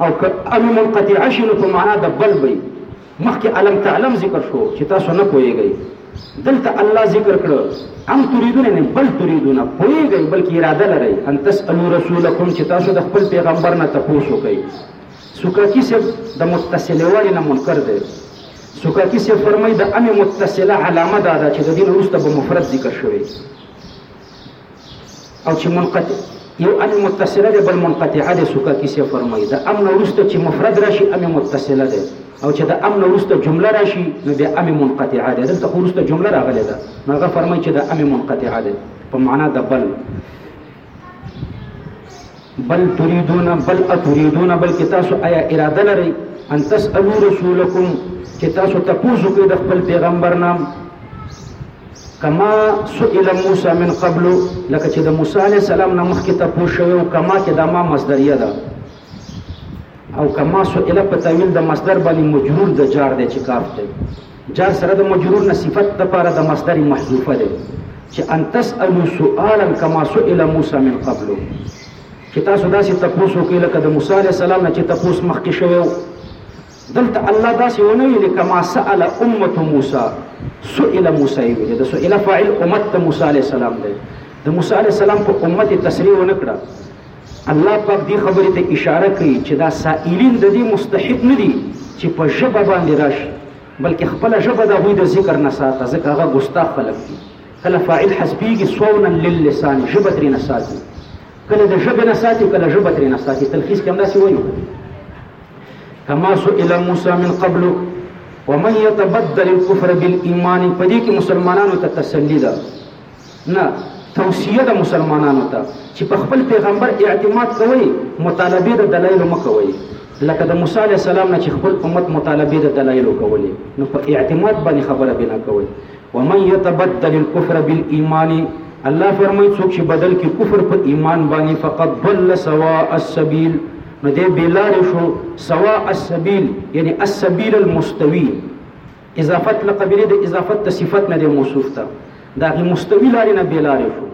او که ام منقطع شنو په معنا د بل وي مخکې الم تعلم ذکر شو چې تاسو نه پوهیږئ دلته الله ذکر کړو ام تريدون نه بل تريدون پوهیږئ بلکې اراده لرئ ان تسالو رسولکم چې تاسو د خپل پیغمبر نه تاسو کوي سوکاکی سے د متصله والی نه منکر دی سوکاکی سے فرمای د ام متصله علامه دا ده چې د دین وروسته به مفرد ذکر شوی او چې منقطع یو ام متصله ده بل منقطعه ده سوکا کیسه فرمایي د ام نه وروسته چې مفرد راشي ام متصله ده او چې د ام نه وروسته جمله راشي نو بیا ام منقطعه ده دلته خو وروسته جمله راغلې ده نو هغه فرمایي چې د ام منقطعه ده په معنا د بل بل تريدون بل اتريدون بلکې تاسو ايا اراده لرئ ان تسألو رسولکم چې تاسو تپوس وکړئ د خپل پیغمبر نه کما سئل موسی من قبل لکه چې د موسی علی السلام نه مخکې تپوس شوی او کما کې د ما مصدریه ده او کما سئل په تعویل د مصدر باندې مجرور د جار دی چې کاف دی جاء سره د مجرور نه صفت د پاره د مصدر محذوفه ده چې ان تسالو سؤالا کما سئل موسی من قبل چې تاسو داسې تپوسو کې لکه د موسی عليه السلام نه چې تپوس مخکې شوو دلته الله داسې ونه ویل کما سأل امه موسی سئل موسی ویل د سئل فاعل امت موسی عليه السلام ده د موسی عليه السلام په امت تصریح ونکړه الله پاک دې خبرې ته اشاره کوي چې دا سائلین د دې مستحق نه دي چې په ژبه باندې راشي بلکې خپل ژبه د هغوی د ذکر نه ساته ځکه هغه ګستاخ خلک دي کله فاعل حسبیږي صونا للسان ژبه ترې نه ساتي کله د ژبې نه ساتي کله ژبه ترې نه ساتي تلخیص کې همداسې وایو کما سئل موسی من قبل ومن يتبدل الكفر بالإيمان په دې کې مسلمانانو ته تسلی ده نه توصیه ده مسلمانانو ته چې په خپل پیغمبر اعتماد کوئ مطالبې د دلایلو مه کوئ لکه د موسی علیه السلام نه چې خپل امت مطالبې د دلایلو کولې نو په اعتماد باندې خبره بنا کوئ ومن یتبدل الكفر بالایمان الله فرمایي څوک چې بدل کې کفر په ایمان باندې فقط ضل سواء السبيل نو دې بلار شو سواء السبيل یعنی السبيل المستوي اضافت له قبیلې د اضافت د صفت نه دی موصوف ته د هغې مستوي لارې نه بېلارې شو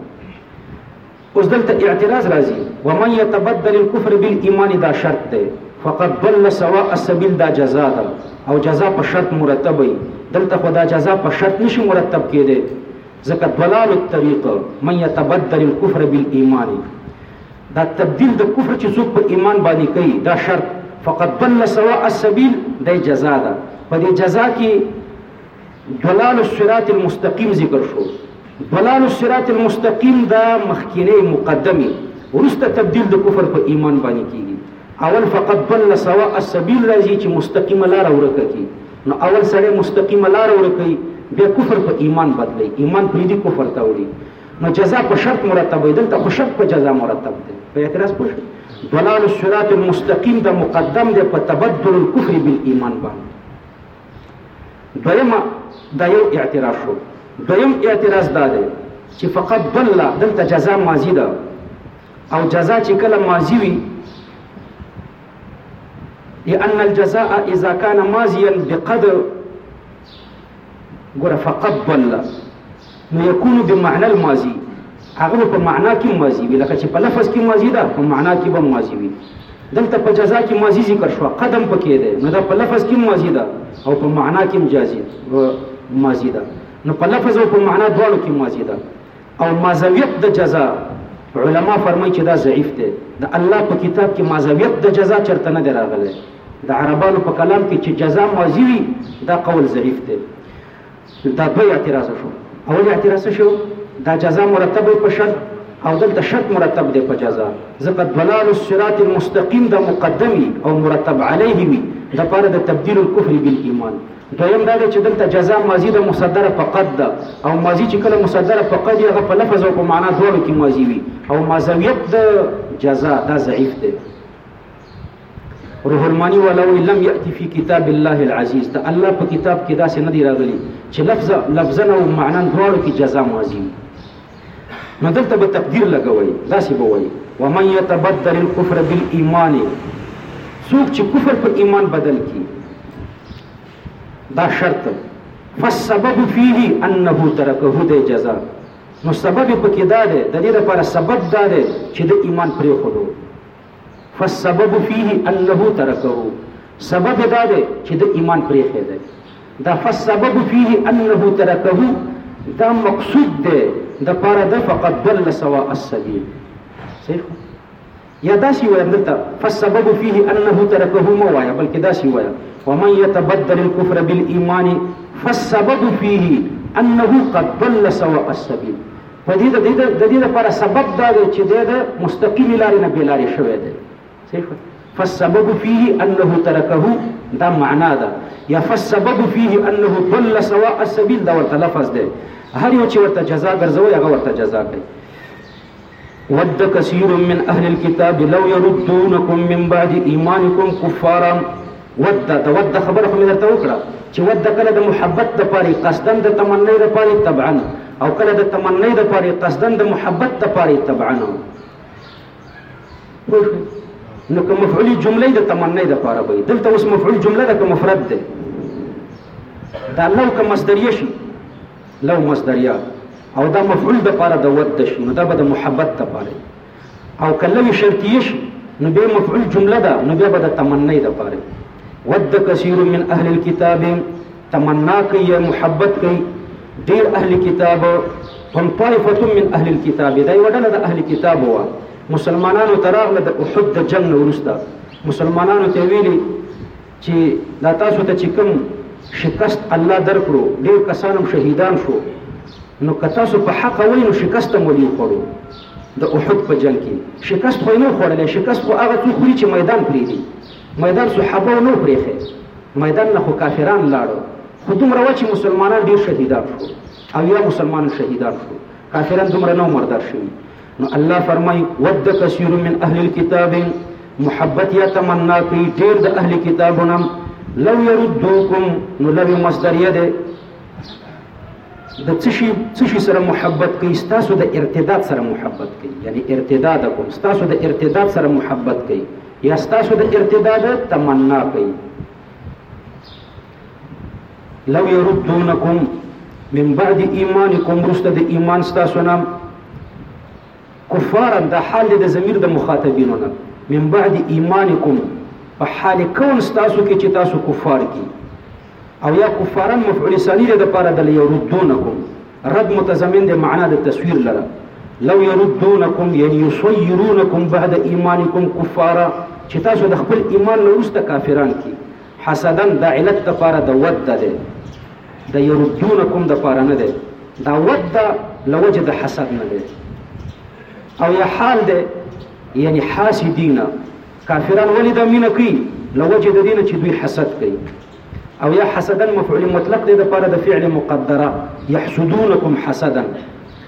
اوس دلته اعتراض راځي ومن یتبدل الکفر بالایمان دا شرط دی فقط ضل سواء السبیل دا جزا ده او جزا په شرط مرتب وي دلته خو دا جزا په شرط نشي مرتب کېدی ځکه ضلال الطریق من یتبدل الکفر بالایمان دا تبدیل د کفر چې څوک په ایمان باندې کوي دا شرط فقط ضل سواء السبیل د جزا ده په دې جزا کې ضلال الصراط المستقیم ذکر شو ضلال الصراط المستقیم دا مخکینه مقدمه ورسته تبدیل د کفر په ایمان باندې کیږي اول فقط ضل سواء السبيل راځي چې مستقیمه لار ورکه کی نو اول سره مستقیمه لار ورکه بیا کفر په ایمان بدلی ایمان پرې دی کفر ته وړي نو جزا په شرط مرتب وي دلته خو شرط په جزا مرتب دی په اعتراض پوه ضلال الصراط المستقیم د مقدم دی په تبدل الكفر بالایمان باندې دویمه دا یو اعتراض شو دویم اعتراض دا دی چې فقط ضل دلته جزا ماضی ده او جزا چې کله ماضی وي لأن الجزاء إذا كان ماضيا بقدر ګوره فقط ضل نو يكون بمعنى الماضي هغه په معنا کې ماضي وي لکه چې په لفظ کې ماضي ده په معنا کې به ماضي وي دلته په جزا کې ماضي ذکر شو قدم پکې ده نو دا په لفظ کې ماضي ده او په معنا کې مجازي ماضي ده نو په لفظ او په معنا دواړو کې ماضي ده او مازویت د جزا علما فرمایي چې دا ضعیف دی د الله په کتاب کې مازویت د جزا چرته نه دراغله د عربانو په کلام کې چې جزا ماضي وي دا قول ضعیف دی نو دا دوه اعتراض شو اول اعتراض څه شو دا جزا مرتب وي په شرط او دلته شرط مرتب دی په جزا ځکه ضلال الصراط المستقیم دا مقدمي او مرتب علیه وي د پاره د تبدیل الکفر بالایمان دویم دا چې دلته جزا ماضی د مصدره په قد ده او ماضی چې کله مصدره په قد هغه په لفظ او په معنا دواړو کې ماضی وي او ماضویت د جزا دا ضعیف دی روح المانی والا وی لم یاتی فی کتاب الله العزیز د الله په کتاب کې داسې نه دی راغلی چې لفظ لفظا او معنا دواړو کې جزاء ماضی نو دلته به تقدیر لګوي داسې به وایي ومن يتبدل الكفر بالایمان څوک چې کفر په ایمان بدل کی دا شرط فالسبب فيه انه تركه د جزاء نو سبب پکې دا دی د دې لپاره سبب دا دی چې د ایمان پرې خورو فالسبب فيه انه ترکه سبب دا دی چې د ایمان پرېخې دی دا فالسبب فيه انه ترکه دا مقصود دی د پاره د فقط ضل سواء السبيل صحیح یا دا سی وای دلته فالسبب فيه انه ترکه مو وای بلکې دا سی وای ومن يتبدل الكفر بالايمان فالسبب فيه انه قد ضل سواء السبيل په دې د د دې لپاره سبب دا دی چې دی د مستقیمې لارې نه بېلارې شوی دی صحیح شوه فالسبب فيه انه ترکه دا معنا ده یا فالسبب فيه انه ضل سواء السبيل دا ورته لفظ دی هر یو چې ورته جزا ګرځوي هغه ورته جزا کوي ود كثير من أهل الكتاب لو يردونكم من بعد إيمانكم كفارا ود، د ود خبره خو مې درته وکړه چې ود کله د محبت دپاره وي قصداً د تمنۍ دپاره وي طبعاً او کله د تمنۍ دپاره وي قصداً د محبت دپاره وي طبعاً پوه شوې نو که مفعول جمله د تمنۍ دپاره به وي دلته اوس مفعول جمله ده که مفرد دی دا لو که مصدریه شي لو مصدریه او دا مفعول دپاره د ود شي نو دا به د محبت دپاره وي او که لوي شرطیه شي نو بیا مفعول جمله ده نو بیا به د تمنۍ دپاره ود کثیر من اهل الكتاب تمنا کوي یا محبت کوي ډیر اهل کتاب هم طائفه من اهل الكتاب دا یو ډله د اهل کتاب وه مسلمانانو تراغله د احد د جنگ نه وروسته مسلمانانو ته ویلي چی دا تاسو ته چی کوم شکست الله درکړو ډیر کسان هم شهیدان شو نو که تاسو په حق وای نو شکست هم ولی خوړو د احد په جنگ کی شکست خو نه خوړل شکست خو هغه څو خوري چې میدان پری دی میدان صحابه نو پریخه میدان نه خو کافران لاړو خو دومره و چې مسلمانان ډیر شهیدان شو او یا مسلمان شهیدان شو کافران دومره نو مردار شوی نو الله فرمای ود کثیر من اهل الكتاب محبت یا تمنا کوي ډیر د اهل کتابونو لو يردوکم نو لو مصدریه ده د څشي څشي سره محبت کوي تاسو د ارتداد سره محبت کوي یعنی ارتداد کوم تاسو د ارتداد سره محبت کوي یا تاسو د ارتداد تمنا کوي لو يردونکم من بعد ایمانکم رسته د ایمان ستاسو نه کفارا د حال د ضمیر د مخاطبینو نه من بعد ایمانکم په حال کون ستاسو کې چې تاسو کفار کی او یا کفارا مفعول ثانی د لپاره د یردونکم رد متضمن د معنا د تصویر لره لو يردونکم یعنی یصيرونکم بعد ایمانکم کفارا چې تاسو د خپل ایمان له وروسته کافران کی حسدا د علت د پاره د ود ده د يردونکم د پاره نه ده دا ود ده لوجه د حسد نه ده او یا حال ده یعنی حاسدین کافران ولی دا مینه کوي لوجه د دینه چې دوی حسد کوي او یا حسدا مفعول مطلق دی د پاره د فعل مقدره يحسدونکم حسدا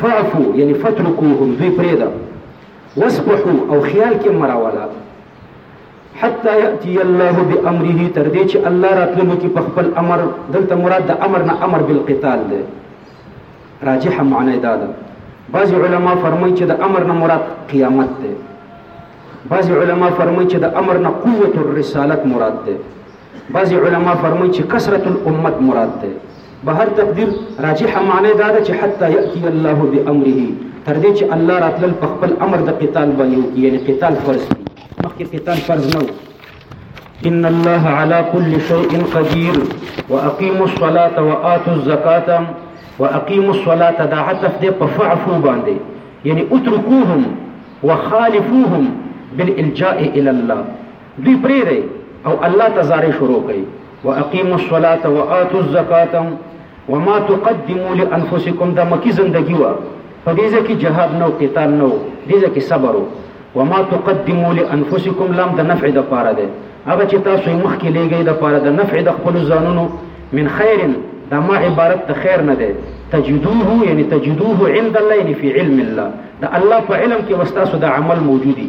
فاعفو یعنی فترکوهم دوی پریده واسبحو او خیال کې مراوله حتی یاتی الله بامره تر دې چې الله راتللو کې په خپل امر دلته مراد د امر نه امر بالقتال دی راجحه معنی دا ده بعضی علما فرمایي چې د امر نه مراد قیامت دی بعضی علما فرمایي چې د امر نه قوت الرسالت مراد دی بعضی علماء فرمائی چه کثرت الامت مراد دی بهر تقدیر راجحه معنی دا ده چه حتی یاتی الله بامره تر دې چه الله راتلل په خپل امر د قتال باندې وکړي یعنی قتال فرض کړي مخکې قتال فرض نه وو ان الله على كل شيء قدير واقيموا الصلاه واتوا الزكاه واقيموا الصلاه دا عطف دې په فعفو باندې یعنی اتركوهم وخالفوهم بالالجاء الى الله دوی پرې دی او الله ته زارې شروع کوي واقیموا الصلاة وآتوا الزکاة وما تقدموا لانفسکم دا مکی زندگی وا په دې ځکه جهاد نو قتال نو دې ځکه صبر وما تقدموا لانفسکم لام د نفع د پاره ده هغه چې تاسو مخ کې لګي د پاره د نفع د خپل ځانونو من خیر دا ما عبارت د خیر نه ده تجدوه یعنی تجدوه عند الله یعنی فی علم الله د الله په علم کې وستاسو د عمل موجودی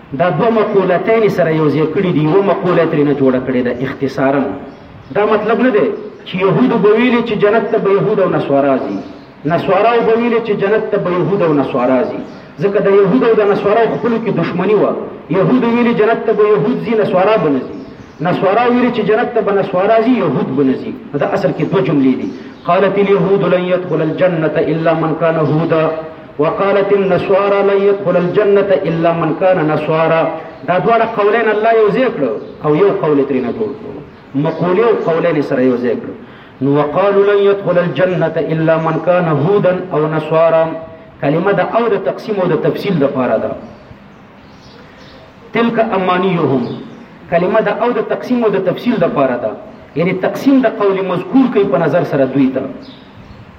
دا دوه مقولتين يې سره يو ځای کړي دي، يوه مقوله يې ترېنه جوړه کړې ده، اختصارا دا مطلب نه دی چې يهودو به ويلې چې جنت ته به يهود او نصوارا ځي، نصواراو به ويلې چې جنت ته به يهود او نصوارا ځي، ځکه د يهود او د نصواراو خپلو کې دښمني وه، يهودو ويلې جنت ته به يهود ځي، نصوارا به نه ځي، نصواراو ويلې چې جنت ته به نصوارا ځي، يهود به نه ځي، نو دا اصل کې دوه جملې دي، قالت اليهود لن يدخل الجنة الا من كان هودا. وقالت النصارى لن يدخل الجنه الا من كان نصارى دا دواړه قولین الله یو ځای کړو او یو قول ترې نه جوړ کړو مقوله او قولین سره یو ځای کړو نو وقالو لن يدخل الجنه الا من كان هودا او نصارا کلمه د او د تقسیم او د تفصیل د پاره ده تلک امانیهم کلمه د او د تقسیم او د تفصیل د پاره ده یعنی تقسیم د قول مذکور کوي په نظر سره دوی ته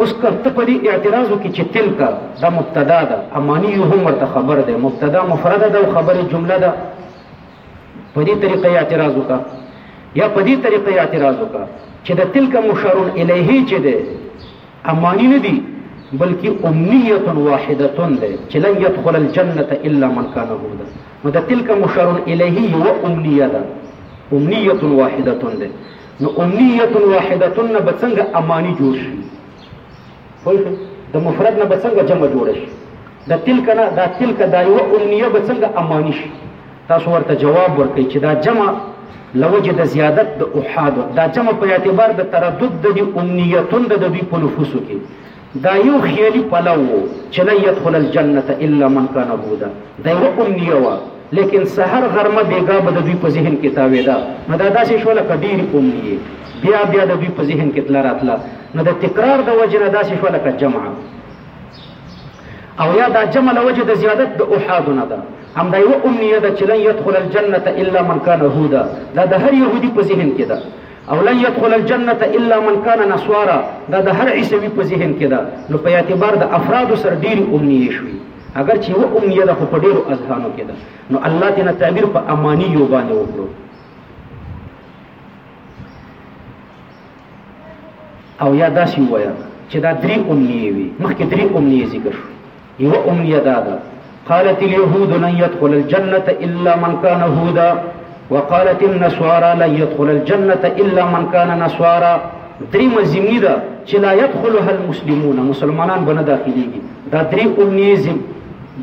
اوس که ته په دې اعتراض وکړي چې تلک دا مبتدا ده امانی یو هم ورته خبر ده مبتدا مفرده ده او خبرې جمله ده په دې طریقه اعتراض وکړه یا په دې طریقه اعتراض وکړه چې د تلک مشارون الیه چې ده امانی نه دي بلکې امنیه واحده ده چې لن يدخل الجنه الا من كان هودا نو د تلک مشارون الیه یو امنیه ده امنیه واحده ده نو امنیه واحده نه به څنګه امانی جوړ شي پوه شئ د مفرد نه به څنګه جمع جوړ شي د تلک نه دا تلک دا یو امنیه به څنګه امانی شي تاسو ورته جواب ورکړئ چې دا جمع لوجه د زیادت د احاد دا جمع په اعتبار د تردد د امنیتون د دوی په نفوسو کې دا يو خيالي پلو وو چې لن يدخل الجنة الا من کان هودا دا يوه امنيه وه ليکن سحر غرمه بيګاه به د دوی په ذهن کې تاويده نو دا داسې شو لکه ډيرې امنيې بيا بيا د دوی په ذهن کې تله راتله نو د تکرار د وجې نه داسې شو لکه جمع او یا دا جمع له وجې د زیادت د احادو نه ده هم دا یوه امنیه ده چې لن يدخل الجنة الا من کان هودا دا د هر یهودي په ذهن کې ده او لن يدخل الجنة الا من کان نسوارا دا د هر عیسوي په ذهن کې ده نو په اعتبار د افرادو سره ډېرې امنیې شوي اگر چې یوه امنیه ده خو په ډېرو اذهانو کې ده نو الله تینا تعبیر په امانی یو باندې وکړو او یا داسې ووایه چې دا درې امنیې وي مخکې درې امنیې ذکر شو یوه املیه دا ده، قالت الیهود لن یدخل الجنة الا من کان هودا وقالت النصارا لن یدخل الجنة الا من کان نصارا، دریمه ضمني ده چې لا یدخلها المسلمون، مسلمانان به نه داخلیږي، دا درې امنیې ضم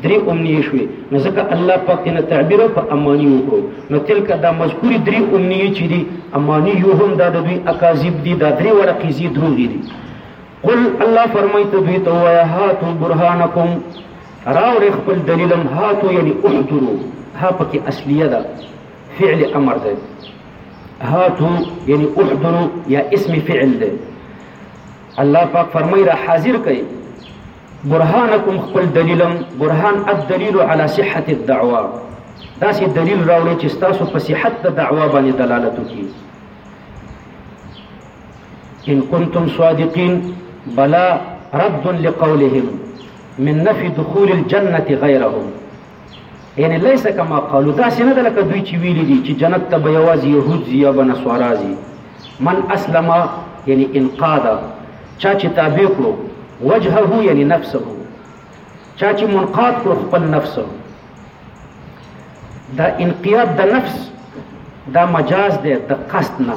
درې امنیې شوې، نو ځکه الله پاک ترې نه تعبیر په اماني وکړو، نو تلک دا مذکورې درې امنیې چې دي، امانیهم دا د دوی اکاذیب دي، دا درې واړه قضیې دروغې دي. قل الله فرمای ته دوی ته وایا هاتو برهانکم راوړې خپل دلیلم هاتو یعنی احضرو ها پکې اصلیه ده فعل امر ده هاتو یعنی احضرو یا اسم فعل ده الله پاک فرمای را حاضر کړئ برهانکم خپل دلیلم برهان الدلیل علی صحت الدعوه دا سي دلیل راوړي چې تاسو په صحت د دعوا باندې دلالت وکړي ان کنتم صادقین بلا رد لقولهم من نفي دخول الجنه غيرهم یعنی لیس کما قالو دا سینه د لکه دوی چې ویلي دي چې جنت ته به یوازې يهود زی یا بنسوارا زی من اسلم یعنی انقاد چا چې تابع کړو وجهه یعنی نفسه چا چې منقاد کړو خپل نفس دا انقیاد د نفس دا مجاز دی د قصد نه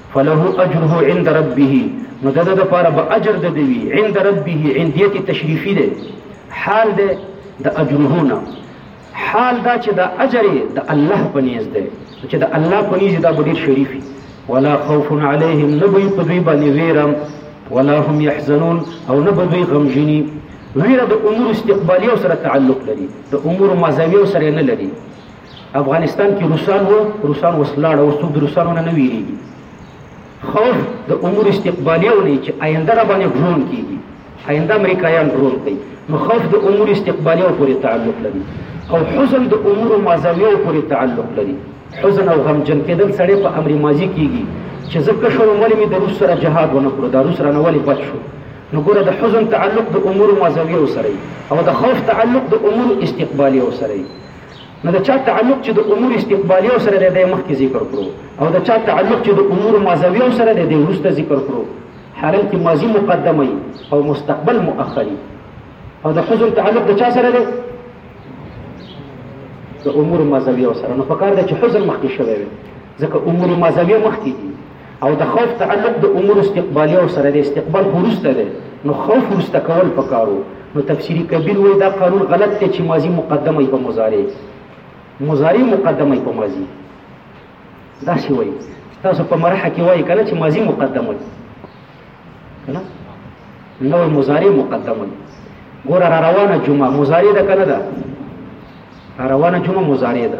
فله اجره عند ربه نو دده دپاره به اجر دده وي عند ربه عندیت تشریفي دی حال دی د اجره نه حال دا چې دا اجر یې د الله په نیز دی نو چې د الله په نیز دا به ډېر شریف وي ولا خوف علیهم نه به په دوی باندې ویرم ولا هم يحزنون او نه به دوی غمجني ویره د امور استقبالي او سره تعلق لري د امور ماضوي او سره نه لري افغانستان کې روسان وو روسان وسلاړ او څوک د روسانو نه ویریږي خوف د امور استقبالیو نه چې آینده را باندې ډرون کیږي آینده امریکایان ډرون کوي نو خوف د امور استقبالیو پورې تعلق لري او حزن د امور ماضویو پورې تعلق لري حزن او غم جن کېدل سړی په امر ماضي کیږي چې زه کشر ولې مې د روس سره جهاد ونه کړو دا روس رانه ولې بد شو نو ګوره د حزن تعلق د امور ماضویو سره او د خوف تعلق د امور استقبالیو سره نو د چا تعلق چې د امور استقبالیو سره دی دی مخکې ذکر کړو او د چا تعلق چې د امور ماضویو سره دی دی وروسته ذکر کړو حالم کې ماضی مقدمه او مستقبل مؤخری او د حزن تعلق د چا سره دی د امور ماضویو سره نو په کار دی چې حزن مخکې شوی وي ځکه امور ماضویه مخکې دي او د خوف تعلق د امور استقبالیه او سره د استقبال خو وروسته دی نو خوف وروسته کول پکارو نو تفسیری کبیر وای دا قانون غلط دی چې ماضی مقدمه په مضارع مضارع مقدمه په ماضی دا سی وای تاسو په مرحه کې وای کنه چې ماضی مقدمه کنه نو مضارع مقدمه ګور را روانه جمعه مضارع ده کنه ده روانه جمعه مضارع ده